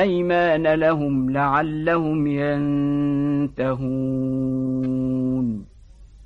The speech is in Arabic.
أيمان لهم لعلهم ينتهون.